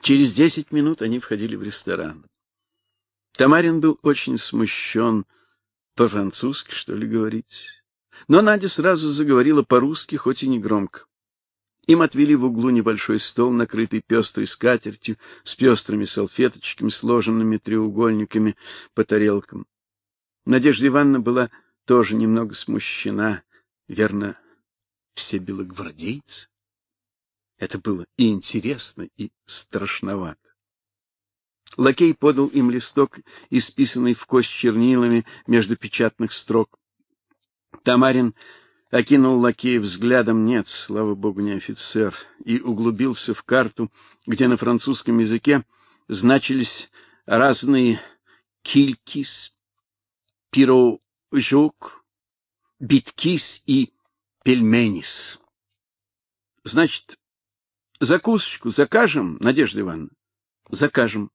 Через десять минут они входили в ресторан. Тамарин был очень смущен, по-французски, что ли, говорить. Но Надя сразу заговорила по-русски, хоть и не громко. Им отвели в углу небольшой стол, накрытый пестрой скатертью, с пестрыми салфеточками, сложенными треугольниками по тарелкам. Надежда Ивановна была тоже немного смущена, верно, все белогвардейцы. Это было и интересно, и страшновато. Лакей подал им листок, исписанный в кость чернилами между печатных строк. Тамарин окинул лакея взглядом, нет, слава богу, не офицер, и углубился в карту, где на французском языке значились разные килькис, пирожок, биткис и пельменис. Значит, закусочку закажем, Надежда Ивановна? Закажем.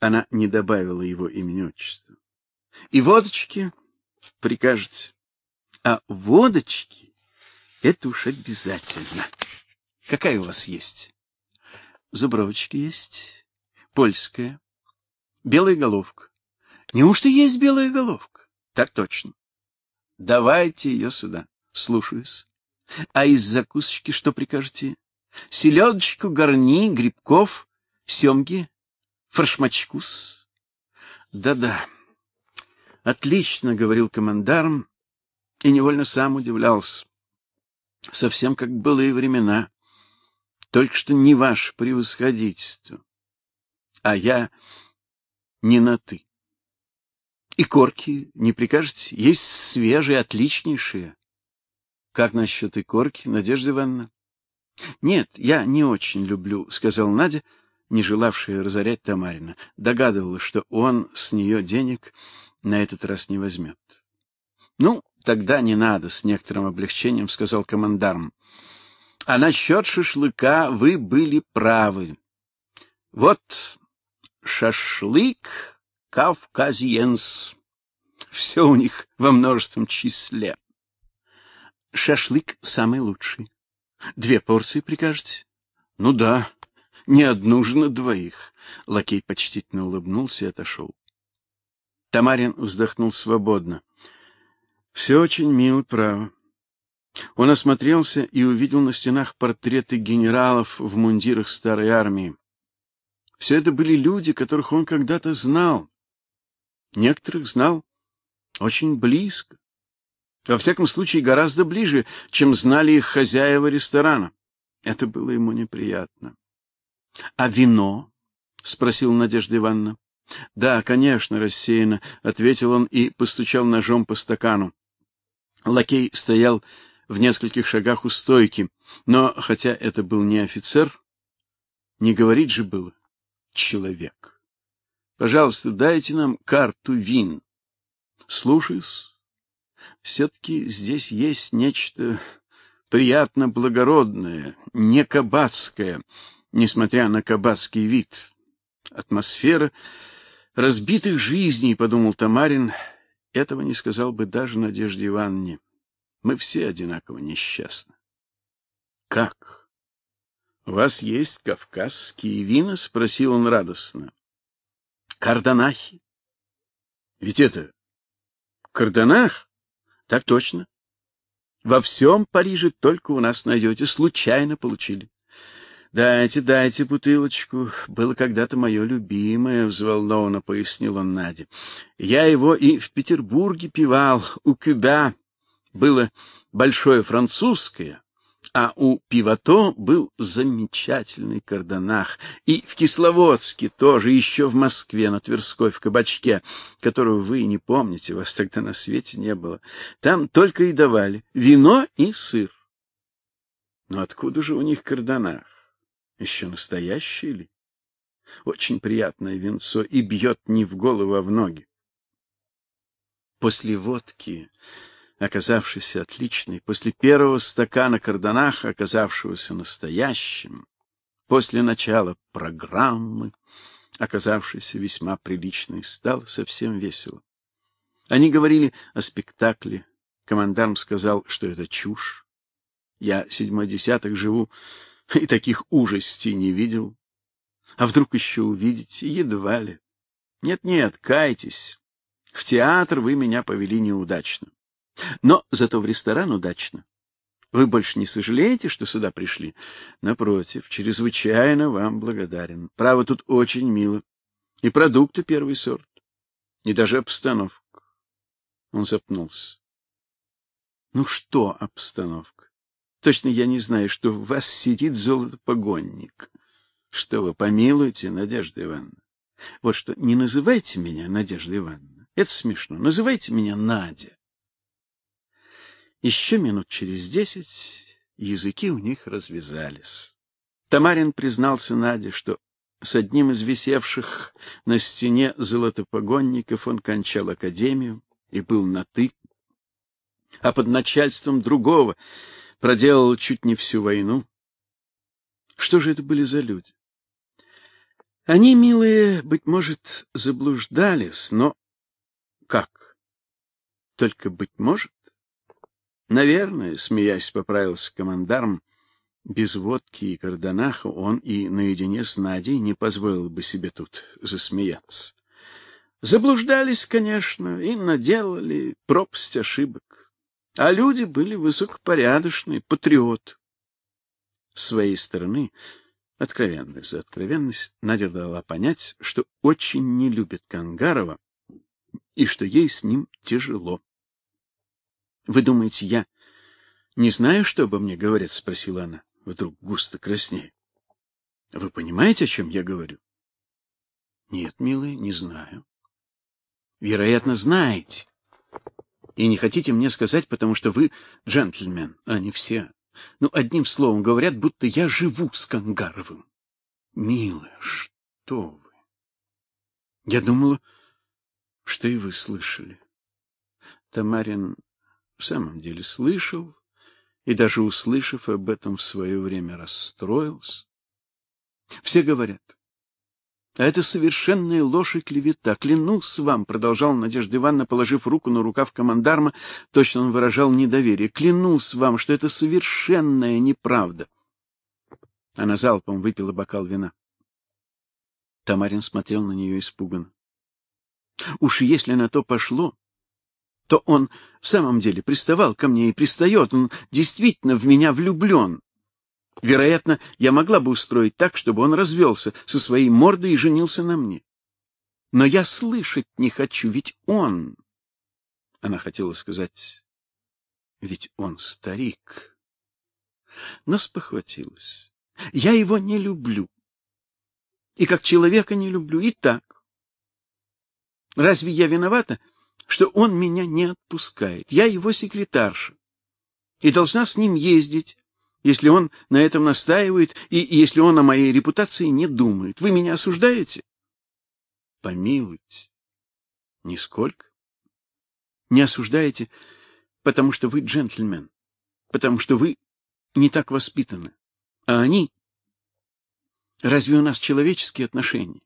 Она не добавила его имени отчества. И водочки прикажете? А водочки это уж обязательно. Какая у вас есть? Зубровочка есть, польская, белая головка. Неужто есть белая головка? Так точно. Давайте ее сюда. Слушаюсь. А из закусочки что прикажете? Селедочку, гарни, грибков, семги, форшмачкус. Да-да. Отлично, говорил командарм и невольно сам удивлялся. Совсем как былые времена. Только что не ваше превосходительство, а я не на ты. И корки не прикажете? Есть свежие, отличнейшие. Как насчет и корки, Надежда Ивановна? Нет, я не очень люблю, сказал Надя, не желавшая разорять Тамарина. Догадывалась, что он с нее денег на этот раз не возьмет. Ну, тогда не надо, с некоторым облегчением сказал командарм. А насчет шашлыка вы были правы. Вот шашлык кавказиенс. Все у них во множественном числе. Шашлык самый лучший. Две порции прикажете? Ну да, не одну же на двоих. Лакей почтительно улыбнулся и отошел. Тамарин вздохнул свободно. Все очень мило, право. Он осмотрелся и увидел на стенах портреты генералов в мундирах старой армии. Все это были люди, которых он когда-то знал. Некоторых знал очень близко. Во всяком случае, гораздо ближе, чем знали их хозяева ресторана. Это было ему неприятно. А вино? спросил Надежда Ивановна. Да, конечно, рассеянно ответил он и постучал ножом по стакану. Лакей стоял в нескольких шагах у стойки, но хотя это был не офицер, не говорить же было человек. Пожалуйста, дайте нам карту вин. Слушаюсь. Все-таки здесь есть нечто приятно благородное, не кабацкое, несмотря на кабацкий вид. Атмосфера разбитых жизней, подумал Тамарин, этого не сказал бы даже Надежде Ивановне. Мы все одинаково несчастны. Как? У вас есть кавказские вина? спросил он радостно. Карданахи. Ведь это Карданах? Так точно. Во всем Париже только у нас найдете, случайно получили. Дайте, дайте бутылочку. Было когда-то мое любимое, взволнованно пояснил он Наде. Я его и в Петербурге пивал, у Кюба. Было большое французское, а у Пивато был замечательный кардонах, и в Кисловодске тоже, еще в Москве на Тверской в кабачке, которого вы не помните, вас тогда на свете не было. Там только и давали вино и сыр. Но откуда же у них кардонах? Еще настоящий ли? Очень приятное винцо и бьет не в голову, а в ноги. После водки оказавшийся отличной, после первого стакана кардонах, оказавшегося настоящим, после начала программы, оказавшейся весьма приличной, стало совсем весело. Они говорили о спектакле. Командарм сказал, что это чушь. Я седьмой десяток живу и таких ужастей не видел. А вдруг еще увидите? Едва ли. Нет-нет, кайтесь. В театр вы меня повели неудачно. Но зато в ресторан удачно. Вы больше не сожалеете, что сюда пришли? Напротив, чрезвычайно вам благодарен. Право, тут очень мило. И продукты первый сорт. И даже обстановка. Он запнулся. Ну что обстановка? Точно я не знаю, что в вас сидит золотопогонник. Что вы помилуете, Надежда Ивановна? Вот что, не называйте меня Надежда Ивановна. Это смешно. Называйте меня Надя. Еще минут через десять языки у них развязались. Тамарин признался Наде, что с одним из висевших на стене золотопогонников он кончал академию и был на ты, а под начальством другого проделал чуть не всю войну. Что же это были за люди? Они, милые, быть может, заблуждались, но как? Только быть может? Наверное, смеясь, поправился командарм. Без водки и карданаха он и наедине с Надей не позволил бы себе тут засмеяться. Заблуждались, конечно, и наделали пропасть ошибок. А люди были высокопорядочные, патриоты. С своей стороны, откровенность за откровенность, Надя дала понять, что очень не любит Кангарова и что ей с ним тяжело. Вы думаете, я не знаю, что обо мне говорят, спросила она, вдруг густо краснея. Вы понимаете, о чем я говорю? Нет, милая, не знаю. Вероятно, знаете. И не хотите мне сказать, потому что вы джентльмен, а не все. Ну, одним словом говорят, будто я живу с Кангаровым. Милая, что вы? Я думала, что и вы слышали. Тамарин в самом деле слышал и даже услышав об этом в свое время расстроился. Все говорят: "А это совершенная ложь и клевета. Клянусь вам", продолжал Надежда Ивановна, положив руку на рукав командарма, точно он выражал недоверие. "Клянусь вам, что это совершенная неправда". Она залпом выпила бокал вина. Тамарин смотрел на нее испуганно. Уж если на то пошло, то он в самом деле приставал ко мне и пристает, он действительно в меня влюблен. Вероятно, я могла бы устроить так, чтобы он развелся со своей мордой и женился на мне. Но я слышать не хочу, ведь он Она хотела сказать: ведь он старик. Но спохватилась. Я его не люблю. И как человека не люблю, и так. Разве я виновата, что он меня не отпускает. Я его секретарша и должна с ним ездить, если он на этом настаивает и если он о моей репутации не думает. Вы меня осуждаете? Помилуйте. Нисколько. Не осуждаете, потому что вы джентльмен, потому что вы не так воспитаны. А они Разве у нас человеческие отношения?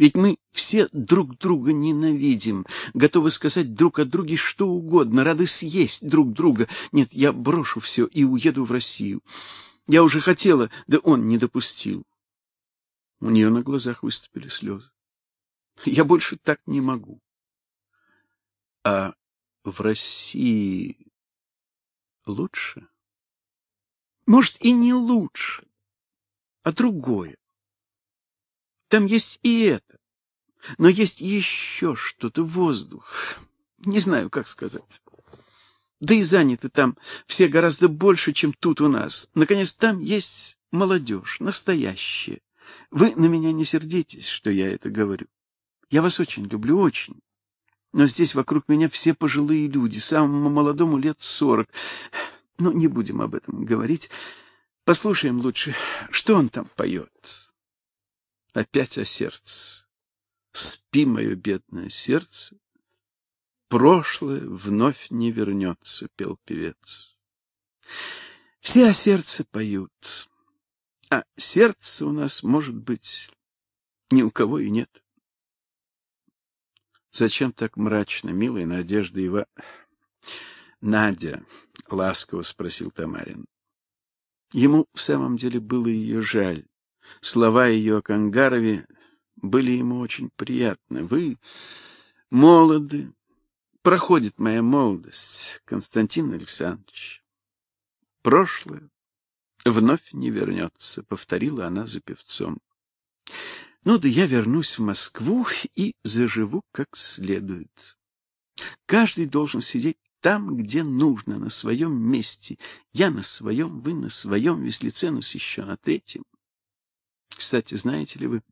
Ведь мы все друг друга ненавидим, готовы сказать друг о друге что угодно, рады съесть друг друга. Нет, я брошу все и уеду в Россию. Я уже хотела, да он не допустил. У нее на глазах выступили слезы. Я больше так не могу. А в России лучше? Может, и не лучше, а другое. Там есть и это. Но есть еще что-то, воздух. Не знаю, как сказать. Да и заняты там все гораздо больше, чем тут у нас. Наконец, там есть молодежь, настоящая. Вы на меня не сердитесь, что я это говорю. Я вас очень люблю, очень. Но здесь вокруг меня все пожилые люди, самому молодому лет сорок. Но не будем об этом говорить. Послушаем лучше, что он там поет. Опять о сердце. Спи, мое бедное сердце. Прошлое вновь не вернется, пел певец. Все о сердце поют. А сердце у нас, может быть, ни у кого и нет. Зачем так мрачно, милая Надежда Ива... Надя, ласково спросил Тамарин. Ему в самом деле было ее жаль. Слова ее о Кангарове были ему очень приятны. Вы молоды, проходит моя молодость, Константин Александрович. Прошлое вновь не вернется, повторила она за певцом. Ну да я вернусь в Москву и заживу как следует. Каждый должен сидеть там, где нужно, на своем месте. Я на своем, вы на своем, Веслиценус еще на третьем. Кстати, знаете ли вы,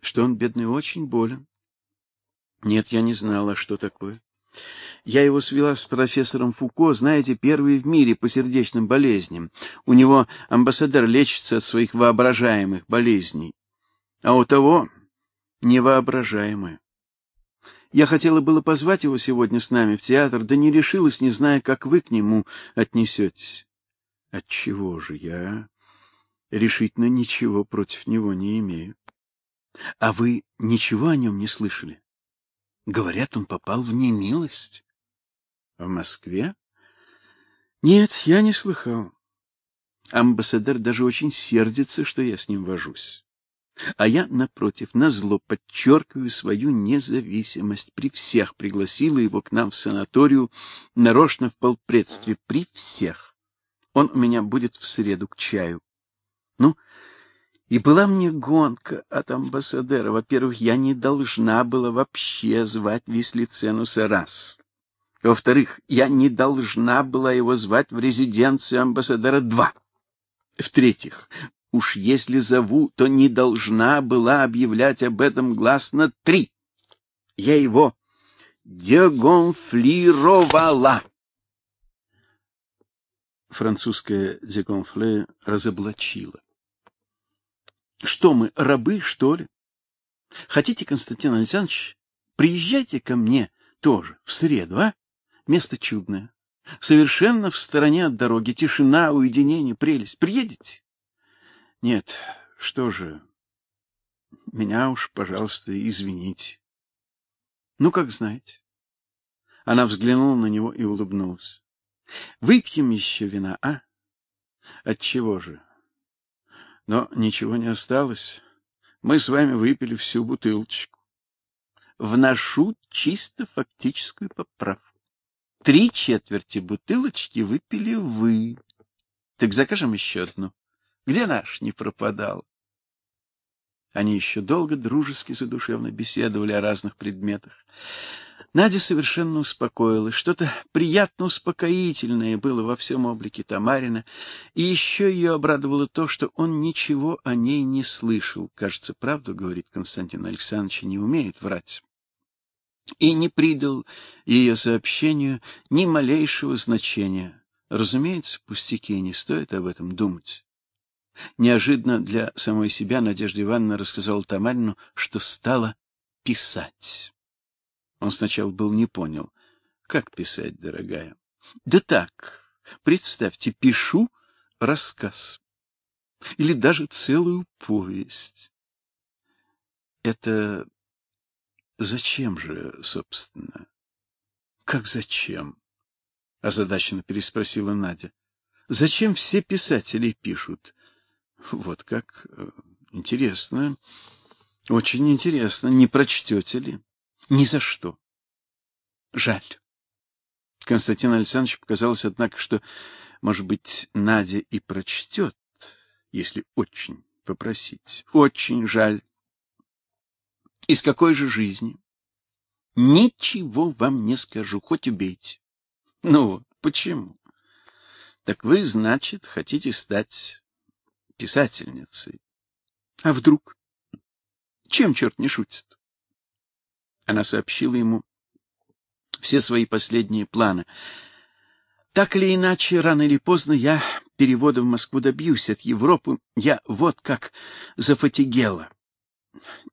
что он, бедный, очень болен? Нет, я не знала, что такое. Я его свела с профессором Фуко, знаете, первый в мире по сердечным болезням. У него амбассадор лечится от своих воображаемых болезней, а у того невоображаемые. Я хотела было позвать его сегодня с нами в театр, да не решилась, не зная, как вы к нему отнесетесь. Отчего же я решительно ничего против него не имею. А вы ничего о нем не слышали? Говорят, он попал в немилость. В Москве? Нет, я не слыхал. Амбассадор даже очень сердится, что я с ним вожусь. А я, напротив, назло подчеркиваю свою независимость. При всех пригласила его к нам в санаторию, нарочно в полпредстве, при всех. Он у меня будет в среду к чаю. Ну, и была мне гонка от амбассадора. Во-первых, я не должна была вообще звать Вислиценуса раз. Во-вторых, я не должна была его звать в резиденцию амбассадора два. В-третьих, Уж если зову, то не должна была объявлять об этом гласно три. Я его дегонфлировала. Французское дегонфле разоблачило. Что мы, рабы, что ли? Хотите, Константин Александрович, приезжайте ко мне тоже в среду, а? Место чудное. Совершенно в стороне от дороги, тишина, уединение, прелесть. Приедете? Нет, что же? Меня уж, пожалуйста, извините. Ну, как знаете. Она взглянула на него и улыбнулась. Выпьем еще вина, а? От чего же? Но ничего не осталось. Мы с вами выпили всю бутылочку. Вношу чисто фактическую поправку. Три четверти бутылочки выпили вы. Так закажем еще одну. Где наш не пропадал? Они еще долго дружески задушевно беседовали о разных предметах. Надя совершенно успокоилась, что-то приятно успокоительное было во всем облике Тамарина, и еще ее обрадовало то, что он ничего о ней не слышал. Кажется, правду говорит Константин Александрович, не умеет врать. И не придал ее сообщению ни малейшего значения. Разумеется, пустяки, не стоит об этом думать. Неожиданно для самой себя Надежда Ивановна рассказала Тамарину, что стала писать. Он сначала был не понял. Как писать, дорогая? Да так, представьте, пишу рассказ. Или даже целую повесть. Это зачем же, собственно? Как зачем? озадаченно переспросила Надя. Зачем все писатели пишут? Вот как э, интересно. Очень интересно. Не прочтете ли? Ни за что. Жаль. Константин Александрович показалось, однако, что, может быть, Надя и прочтет, если очень попросить. Очень жаль. Из какой же жизни? Ничего вам не скажу, хоть убейте. Ну почему? Так вы, значит, хотите стать писательницей. А вдруг? Чем черт не шутит? Она сообщила ему все свои последние планы. Так или иначе, рано или поздно я перевода в Москву добьюсь от Европы. Я вот как зафатигела.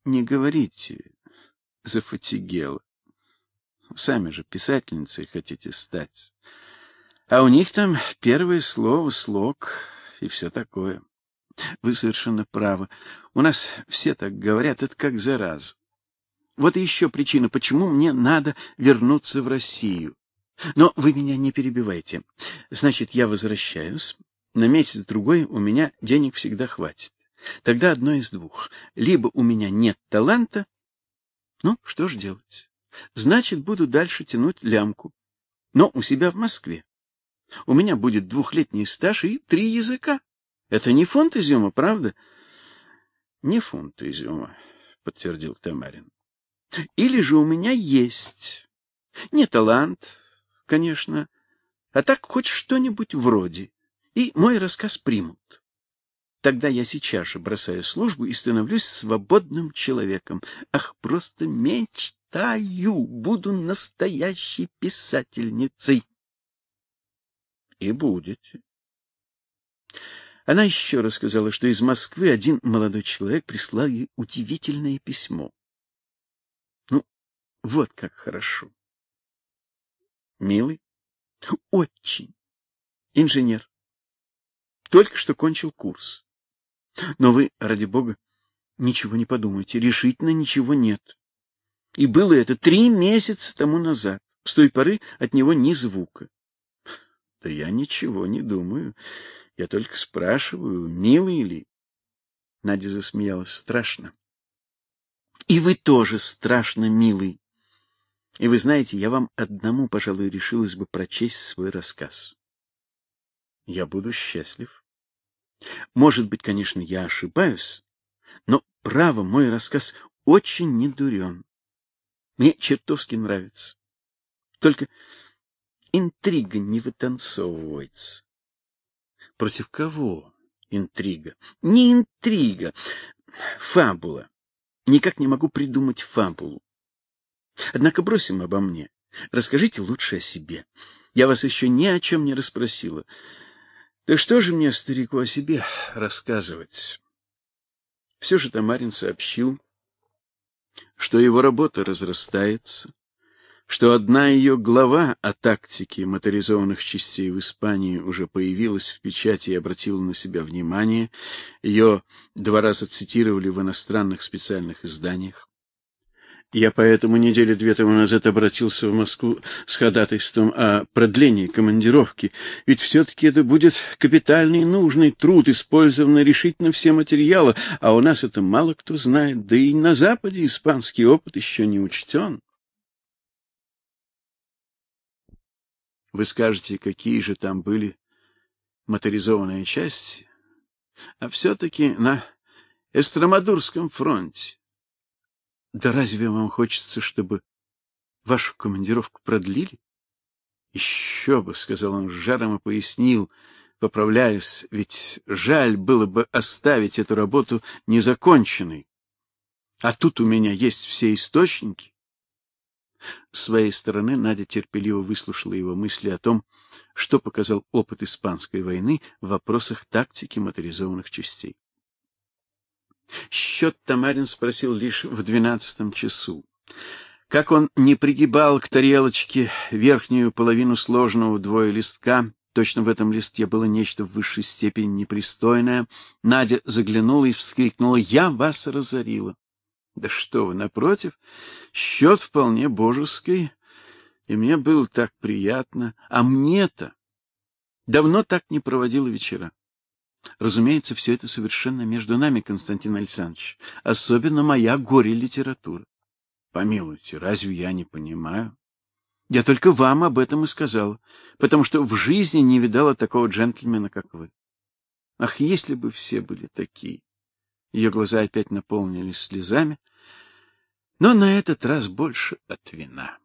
Не говорите зафатигела. Сами же писательницей хотите стать. А у них там первое слово, слог и все такое. Вы совершенно правы. У нас все так говорят, это как зараза. Вот и еще причина, почему мне надо вернуться в Россию. Но вы меня не перебивайте. Значит, я возвращаюсь. На месяц другой у меня денег всегда хватит. Тогда одно из двух: либо у меня нет таланта, ну, что ж делать? Значит, буду дальше тянуть лямку. Но у себя в Москве. У меня будет двухлетний стаж и три языка. Это не фунт изюма, правда? Не фунт изюма, подтвердил Тамарин. Или же у меня есть не талант, конечно, а так хоть что-нибудь вроде, и мой рассказ примут. Тогда я сейчас же бросаю службу и становлюсь свободным человеком. Ах, просто мечтаю, буду настоящей писательницей. И будете. Она еще рассказала, что из Москвы один молодой человек прислал ей удивительное письмо. Вот как хорошо. Милый? Очень. Инженер. Только что кончил курс. Но вы, ради бога, ничего не подумайте, решительно ничего нет. И было это три месяца тому назад. С той поры от него ни звука. Да я ничего не думаю. Я только спрашиваю, милый ли. Надя засмеялась страшно. И вы тоже страшно милый. И вы знаете, я вам одному, пожалуй, решилась бы прочесть свой рассказ. Я буду счастлив. Может быть, конечно, я ошибаюсь, но право мой рассказ очень недурен. Мне чертовски нравится. Только интрига не вытанцовывается. Против кого интрига? Не интрига, фабула. Никак не могу придумать фабулу. Однако бросим обо мне. Расскажите лучше о себе. Я вас еще ни о чем не расспросила. Да что же мне, старику, о себе рассказывать? Все же Тамарин сообщил, что его работа разрастается, что одна ее глава о тактике моторизованных частей в Испании уже появилась в печати и обратила на себя внимание. Ее два раза цитировали в иностранных специальных изданиях. Я поэтому недели две тому назад обратился в Москву с ходатайством о продлении командировки, ведь все-таки это будет капитальный нужный труд, использованный решительно все материалы, а у нас это мало кто знает, да и на Западе испанский опыт еще не учтен. Вы скажете, какие же там были моторизованные части, а все-таки на Эстромадурском фронте да разве вам хочется, чтобы вашу командировку продлили? Еще бы, сказал он с жаром и пояснил, поправляясь, ведь жаль было бы оставить эту работу незаконченной. А тут у меня есть все источники. С своей стороны Надя терпеливо выслушала его мысли о том, что показал опыт испанской войны в вопросах тактики моторизованных частей. Счет Тамарин спросил лишь в двенадцатом часу. Как он не пригибал к тарелочке верхнюю половину сложного вдвое листка, точно в этом листке было нечто в высшей степени непристойное, Надя заглянула и вскрикнула: "Я вас разорила!" Да что вы, напротив, счет вполне божеский, и мне было так приятно, а мне-то давно так не проводила вечера. Разумеется, все это совершенно между нами, Константин Александрович, особенно моя горе-литература. Помилуйте, разве я не понимаю? Я только вам об этом и сказала, потому что в жизни не видала такого джентльмена, как вы. Ах, если бы все были такие. Ее глаза опять наполнились слезами, но на этот раз больше от вина.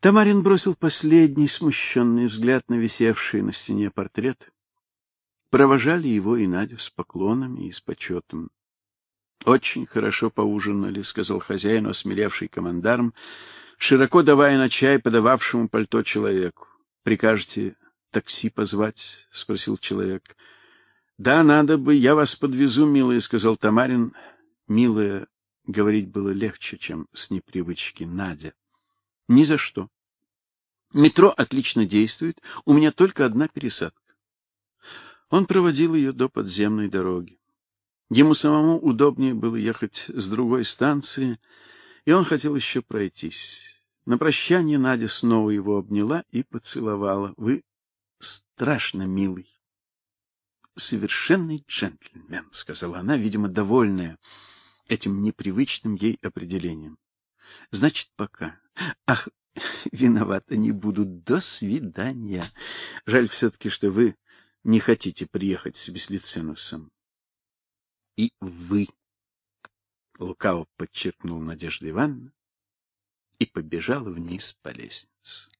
Тамарин бросил последний смущенный взгляд на висевший на стене портрет провожали его и Надю с поклонами и с почетом. Очень хорошо поужинали, сказал хозяин, осмелевший командарм, широко давая на чай подававшему пальто человеку. Прикажете такси позвать, спросил человек. Да, надо бы, я вас подвезу, милая, сказал Тамарин. Милая говорить было легче, чем с непривычки Надя. Ни за что. Метро отлично действует, у меня только одна пересадка. Он проводил ее до подземной дороги. Ему самому удобнее было ехать с другой станции, и он хотел еще пройтись. На прощание Надя снова его обняла и поцеловала. Вы страшно милый. совершенный джентльмен, сказала она, видимо, довольная этим непривычным ей определением. Значит, пока. Ах, виновата не буду. До свидания. Жаль все таки что вы не хотите приехать с Беслиценусом. И вы, лукаво подчеркнул Надежда Ивановна и побежала вниз по лестнице.